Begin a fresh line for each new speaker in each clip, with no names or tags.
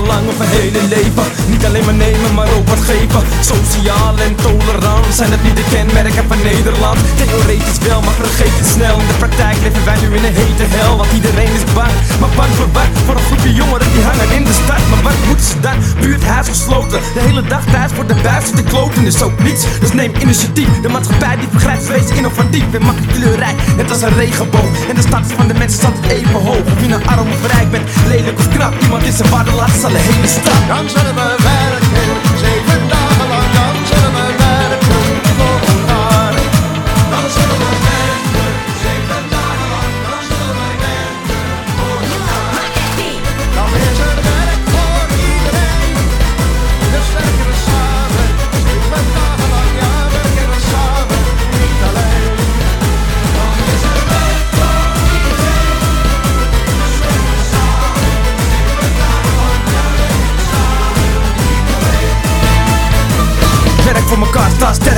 mijn hele leven. Niet alleen maar nemen, maar ook wat geven. Sociaal en tolerant zijn het niet de kenmerken van Nederland. Theoretisch wel, maar vergeet het snel. In de praktijk leven wij nu in een hete hel Want iedereen is bang, maar bang voor wat? Voor een groepje jongeren die hangen in de stad. Maar wat moeten ze dan? Buurthuis gesloten De hele dag thuis voor de buis te kloten. Is ook niets. Dus neem initiatief. De maatschappij die begrijpt wees innovatief. En maakt kleurrijk, net als een regenboog. En de status van de mensen altijd even hoog. Of je nou arm of rijk bent, lelijk of knap Iemand is zijn waarde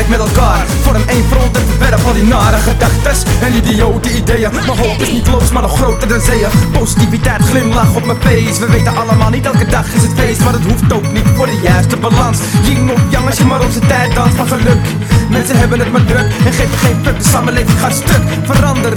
met elkaar. Vorm één front en verwerp al die nare gedachtes. En idiote ideeën Mijn hoop is niet los, maar nog groter dan zeeën. Positiviteit, glimlach op mijn face. We weten allemaal, niet elke dag is het feest Maar het hoeft ook niet voor de juiste balans. Of yang als je maar op zijn tijd danst van geluk. Mensen hebben het maar druk en geven geen fuck De samenleving gaat stuk, verander